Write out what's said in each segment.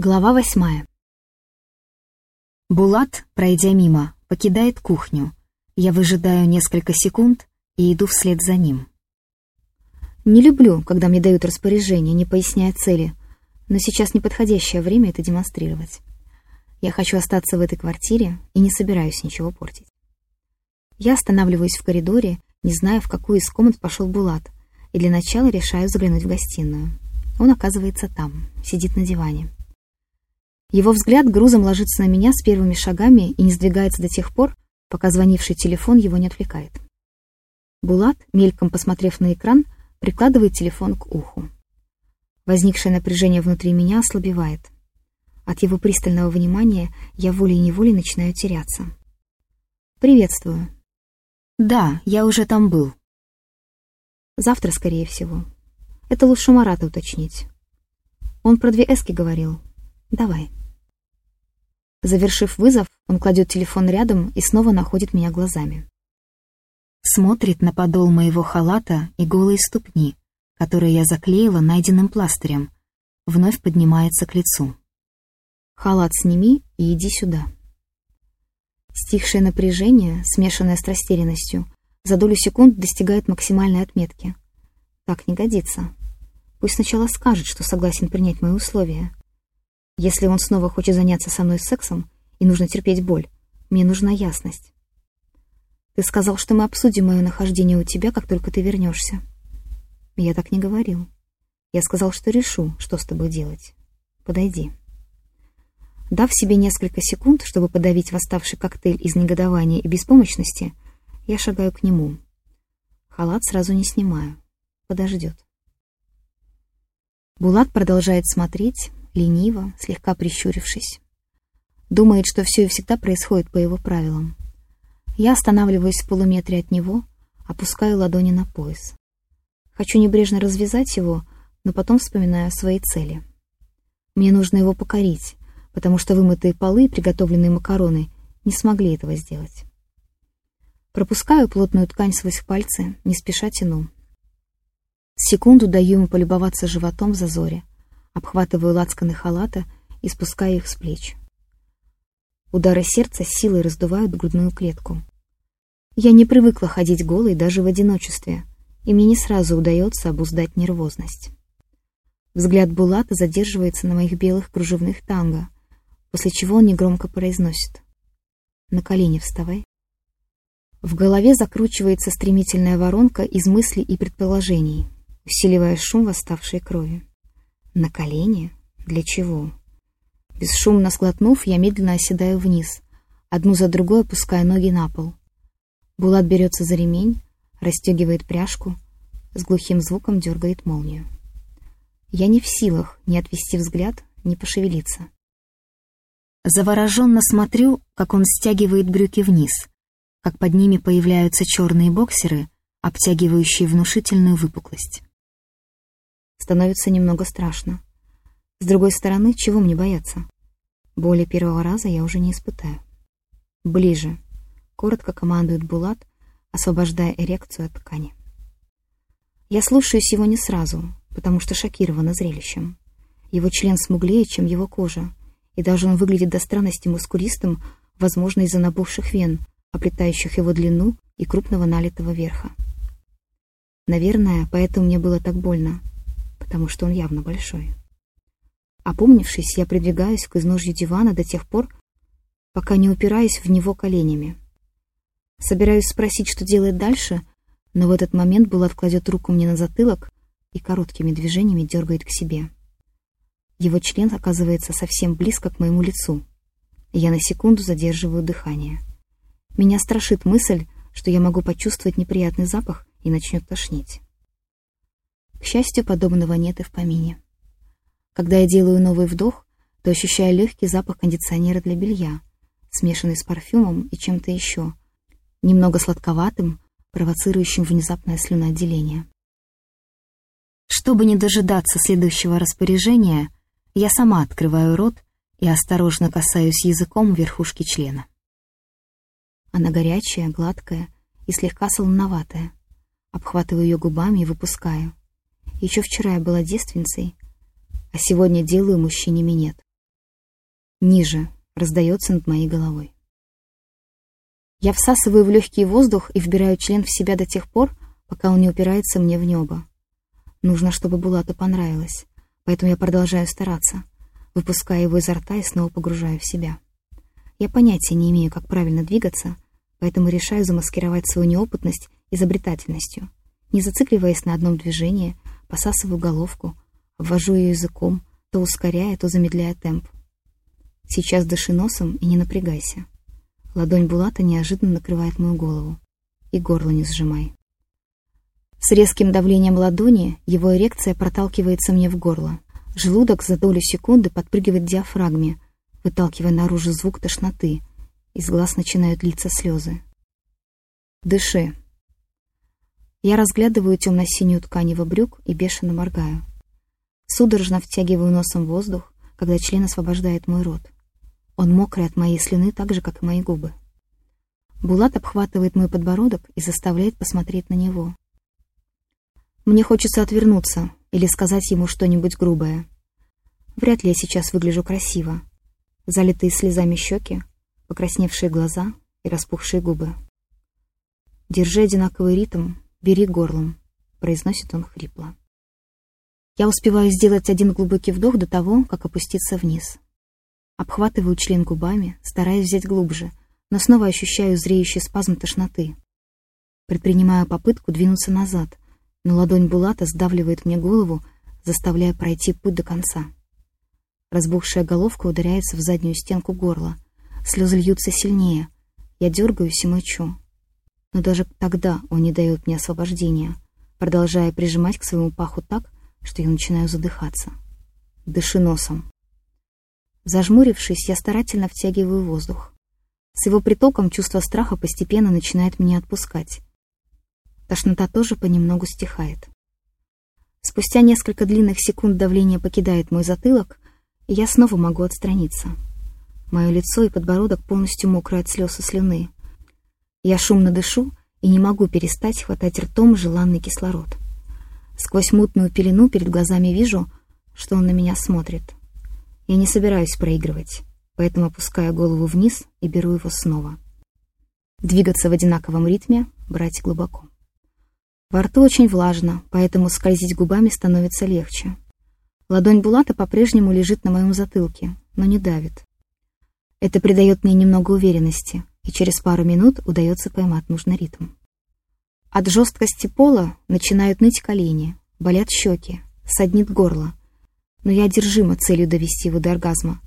Глава восьмая. Булат, пройдя мимо, покидает кухню. Я выжидаю несколько секунд и иду вслед за ним. Не люблю, когда мне дают распоряжение, не поясняя цели, но сейчас неподходящее время это демонстрировать. Я хочу остаться в этой квартире и не собираюсь ничего портить. Я останавливаюсь в коридоре, не зная, в какую из комнат пошел Булат, и для начала решаю заглянуть в гостиную. Он оказывается там, сидит на диване. Его взгляд грузом ложится на меня с первыми шагами и не сдвигается до тех пор, пока звонивший телефон его не отвлекает. Булат, мельком посмотрев на экран, прикладывает телефон к уху. Возникшее напряжение внутри меня ослабевает. От его пристального внимания я волей-неволей начинаю теряться. «Приветствую». «Да, я уже там был». «Завтра, скорее всего. Это лучше Марата уточнить. Он про две эски говорил. Давай». Завершив вызов, он кладет телефон рядом и снова находит меня глазами. Смотрит на подол моего халата и голые ступни, которые я заклеила найденным пластырем, вновь поднимается к лицу. «Халат сними и иди сюда». Стихшее напряжение, смешанное с растерянностью, за долю секунд достигает максимальной отметки. Так не годится. Пусть сначала скажет, что согласен принять мои условия. Если он снова хочет заняться со мной сексом, и нужно терпеть боль, мне нужна ясность. Ты сказал, что мы обсудим мое нахождение у тебя, как только ты вернешься. Я так не говорил. Я сказал, что решу, что с тобой делать. Подойди. Дав себе несколько секунд, чтобы подавить восставший коктейль из негодования и беспомощности, я шагаю к нему. Халат сразу не снимаю. Подождет. Булат продолжает смотреть, лениво, слегка прищурившись. Думает, что все и всегда происходит по его правилам. Я останавливаюсь в полуметре от него, опускаю ладони на пояс. Хочу небрежно развязать его, но потом вспоминаю о своей цели. Мне нужно его покорить, потому что вымытые полы и приготовленные макароны не смогли этого сделать. Пропускаю плотную ткань сквозь пальцы, не спеша тяну. Секунду даю ему полюбоваться животом в зазоре, обхватываю лацканы халата и спускаю их с плеч. Удары сердца силой раздувают грудную клетку. Я не привыкла ходить голой даже в одиночестве, и мне не сразу удается обуздать нервозность. Взгляд Булата задерживается на моих белых кружевных танго, после чего он негромко произносит. «На колени вставай». В голове закручивается стремительная воронка из мыслей и предположений, усиливая шум восставшей крови. На колени? Для чего? Бесшумно сглотнув, я медленно оседаю вниз, одну за другой опуская ноги на пол. Булат берется за ремень, расстегивает пряжку, с глухим звуком дергает молнию. Я не в силах ни отвести взгляд, ни пошевелиться. Завороженно смотрю, как он стягивает брюки вниз, как под ними появляются черные боксеры, обтягивающие внушительную выпуклость. Становится немного страшно. С другой стороны, чего мне бояться? Боли первого раза я уже не испытаю. Ближе. Коротко командует Булат, освобождая эрекцию от ткани. Я слушаюсь его не сразу, потому что шокирована зрелищем. Его член смуглее, чем его кожа, и даже он выглядит до странности мускулистым, возможно, из-за набухших вен, оплетающих его длину и крупного налитого верха. Наверное, поэтому мне было так больно, потому что он явно большой. Опомнившись, я придвигаюсь к изножью дивана до тех пор, пока не упираюсь в него коленями. Собираюсь спросить, что делает дальше, но в этот момент Булат кладет руку мне на затылок и короткими движениями дергает к себе. Его член оказывается совсем близко к моему лицу. Я на секунду задерживаю дыхание. Меня страшит мысль, что я могу почувствовать неприятный запах и начнет тошнить. К счастью, подобного нет и в помине. Когда я делаю новый вдох, то ощущаю легкий запах кондиционера для белья, смешанный с парфюмом и чем-то еще, немного сладковатым, провоцирующим внезапное слюноотделение. Чтобы не дожидаться следующего распоряжения, я сама открываю рот и осторожно касаюсь языком верхушки члена. Она горячая, гладкая и слегка солоноватая. Обхватываю ее губами и выпускаю. Еще вчера я была девственницей, а сегодня делаю мужчине минет. ниже, раздается над моей головой. Я всасываю в легкий воздух и вбираю член в себя до тех пор, пока он не упирается мне в небо. Нужно, чтобы Булату понравилось, поэтому я продолжаю стараться, выпуская его изо рта и снова погружаю в себя. Я понятия не имею, как правильно двигаться, поэтому решаю замаскировать свою неопытность изобретательностью. Не зацикливаясь на одном движении, посасываю головку, обвожу ее языком, то ускоряя, то замедляя темп. Сейчас дыши носом и не напрягайся. Ладонь Булата неожиданно накрывает мою голову. И горло не сжимай. С резким давлением ладони его эрекция проталкивается мне в горло. Желудок за долю секунды подпрыгивает к диафрагме, выталкивая наружу звук тошноты. Из глаз начинают литься слезы. «Дыши». Я разглядываю темно-синюю ткань его брюк и бешено моргаю. Судорожно втягиваю носом воздух, когда член освобождает мой рот. Он мокрый от моей слюны так же, как и мои губы. Булат обхватывает мой подбородок и заставляет посмотреть на него. Мне хочется отвернуться или сказать ему что-нибудь грубое. Вряд ли я сейчас выгляжу красиво. Залитые слезами щеки, покрасневшие глаза и распухшие губы. «Держи одинаковый ритм, бери горлом», — произносит он хрипло. Я успеваю сделать один глубокий вдох до того, как опуститься вниз. Обхватываю член губами, стараясь взять глубже, но снова ощущаю зреющий спазм тошноты. Предпринимаю попытку двинуться назад — но ладонь Булата сдавливает мне голову, заставляя пройти путь до конца. Разбухшая головка ударяется в заднюю стенку горла. Слезы льются сильнее. Я дергаюсь и мочу. Но даже тогда он не дает мне освобождения, продолжая прижимать к своему паху так, что я начинаю задыхаться. Дыши носом. Зажмурившись, я старательно втягиваю воздух. С его притоком чувство страха постепенно начинает меня отпускать. Тошнота тоже понемногу стихает. Спустя несколько длинных секунд давление покидает мой затылок, и я снова могу отстраниться. Мое лицо и подбородок полностью мокрые от слез и слюны. Я шумно дышу и не могу перестать хватать ртом желанный кислород. Сквозь мутную пелену перед глазами вижу, что он на меня смотрит. Я не собираюсь проигрывать, поэтому опускаю голову вниз и беру его снова. Двигаться в одинаковом ритме, брать глубоко. Во рту очень влажно, поэтому скользить губами становится легче. Ладонь Булата по-прежнему лежит на моем затылке, но не давит. Это придает мне немного уверенности, и через пару минут удается поймать нужный ритм. От жесткости пола начинают ныть колени, болят щеки, саднит горло, но я одержима целью довести его до оргазма.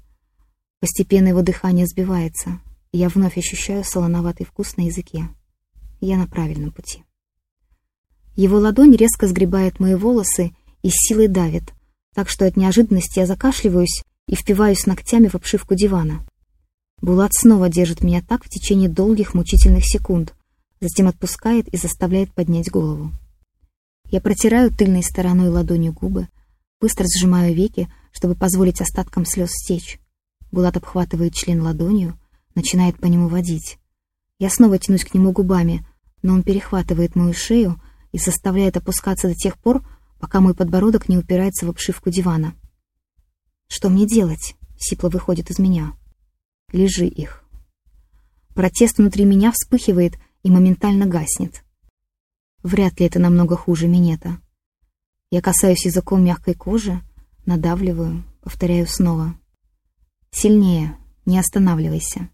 Постепенно его дыхание сбивается, и я вновь ощущаю солоноватый вкус на языке. Я на правильном пути. Его ладонь резко сгребает мои волосы и силой давит, так что от неожиданности я закашливаюсь и впиваюсь ногтями в обшивку дивана. Булат снова держит меня так в течение долгих мучительных секунд, затем отпускает и заставляет поднять голову. Я протираю тыльной стороной ладонью губы, быстро сжимаю веки, чтобы позволить остаткам слез стечь. Булат обхватывает член ладонью, начинает по нему водить. Я снова тянусь к нему губами, но он перехватывает мою шею, и заставляет опускаться до тех пор, пока мой подбородок не упирается в обшивку дивана. «Что мне делать?» — сипло выходит из меня. «Лежи их». Протест внутри меня вспыхивает и моментально гаснет. Вряд ли это намного хуже минета. Я касаюсь языком мягкой кожи, надавливаю, повторяю снова. «Сильнее, не останавливайся».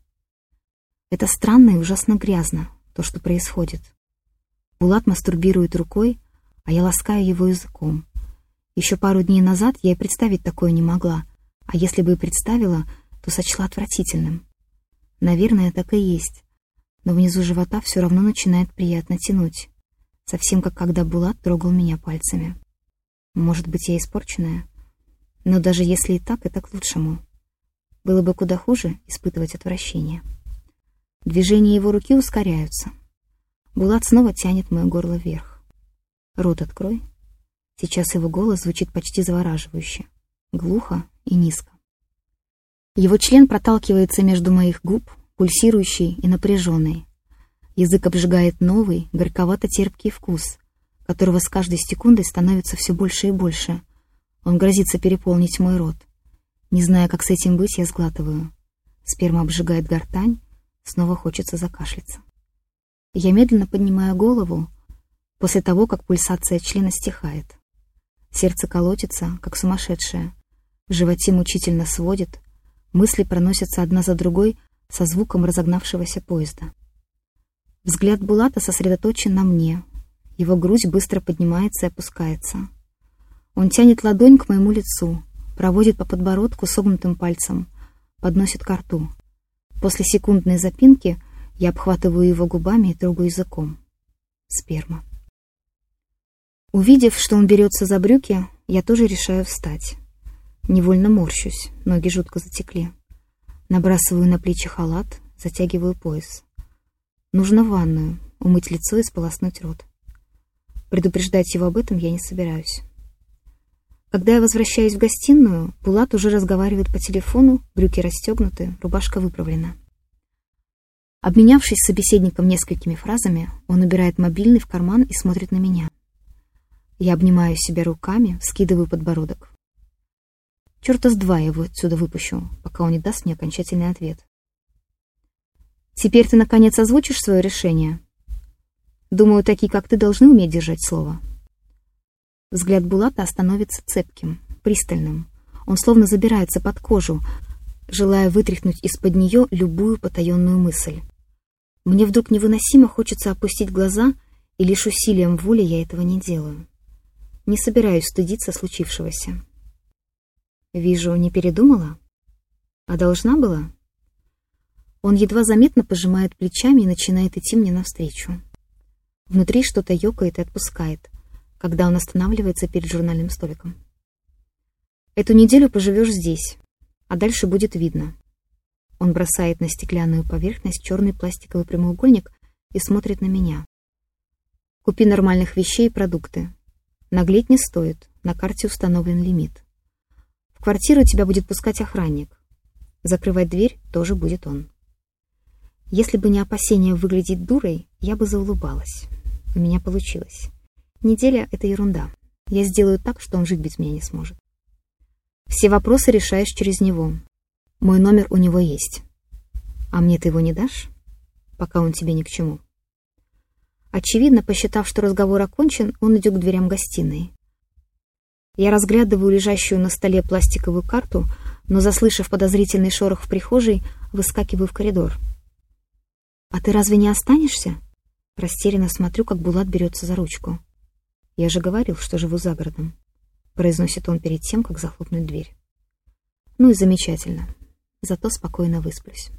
Это странно и ужасно грязно, то, что происходит. Булат мастурбирует рукой, а я ласкаю его языком. Еще пару дней назад я и представить такое не могла, а если бы и представила, то сочла отвратительным. Наверное, так и есть. Но внизу живота все равно начинает приятно тянуть. Совсем как когда Булат трогал меня пальцами. Может быть, я испорченная? Но даже если и так, это к лучшему. Было бы куда хуже испытывать отвращение. Движения его руки ускоряются. Булат снова тянет мое горло вверх. «Рот открой». Сейчас его голос звучит почти завораживающе, глухо и низко. Его член проталкивается между моих губ, пульсирующий и напряженный. Язык обжигает новый, горьковато-терпкий вкус, которого с каждой секундой становится все больше и больше. Он грозится переполнить мой рот. Не зная, как с этим быть, я сглатываю. Сперма обжигает гортань, снова хочется закашляться. Я медленно поднимаю голову после того, как пульсация члена стихает. Сердце колотится, как сумасшедшее. В животе мучительно сводит. Мысли проносятся одна за другой со звуком разогнавшегося поезда. Взгляд Булата сосредоточен на мне. Его грудь быстро поднимается и опускается. Он тянет ладонь к моему лицу, проводит по подбородку согнутым пальцем, подносит к рту. После секундной запинки я обхватываю его губами и трогаю языком. Сперма. Увидев, что он берется за брюки, я тоже решаю встать. Невольно морщусь, ноги жутко затекли. Набрасываю на плечи халат, затягиваю пояс. Нужно ванную, умыть лицо и сполоснуть рот. Предупреждать его об этом я не собираюсь. Когда я возвращаюсь в гостиную, Пулат уже разговаривает по телефону, брюки расстегнуты, рубашка выправлена. Обменявшись с собеседником несколькими фразами, он убирает мобильный в карман и смотрит на меня. Я обнимаю себя руками, скидываю подбородок. Чёрта с два я его отсюда выпущу, пока он не даст мне окончательный ответ. Теперь ты, наконец, озвучишь свое решение? Думаю, такие, как ты, должны уметь держать слово. Взгляд Булата становится цепким, пристальным. Он словно забирается под кожу, желая вытряхнуть из-под нее любую потаенную мысль. Мне вдруг невыносимо хочется опустить глаза, и лишь усилием воли я этого не делаю. Не собираюсь стыдиться случившегося. Вижу, не передумала? А должна была? Он едва заметно пожимает плечами и начинает идти мне навстречу. Внутри что-то ёкает и отпускает, когда он останавливается перед журнальным столиком. Эту неделю поживешь здесь, а дальше будет видно. Он бросает на стеклянную поверхность черный пластиковый прямоугольник и смотрит на меня. Купи нормальных вещей и продукты. Наглеть не стоит, на карте установлен лимит. В квартиру тебя будет пускать охранник. Закрывать дверь тоже будет он. Если бы не опасение выглядеть дурой, я бы заулыбалась. У меня получилось. Неделя — это ерунда. Я сделаю так, что он жить без меня не сможет. Все вопросы решаешь через него. Мой номер у него есть. А мне ты его не дашь? Пока он тебе ни к чему. Очевидно, посчитав, что разговор окончен, он идет к дверям гостиной. Я разглядываю лежащую на столе пластиковую карту, но, заслышав подозрительный шорох в прихожей, выскакиваю в коридор. «А ты разве не останешься?» Растерянно смотрю, как Булат берется за ручку. «Я же говорил, что живу за городом», — произносит он перед тем, как захлопнуть дверь. «Ну и замечательно. Зато спокойно высплюсь».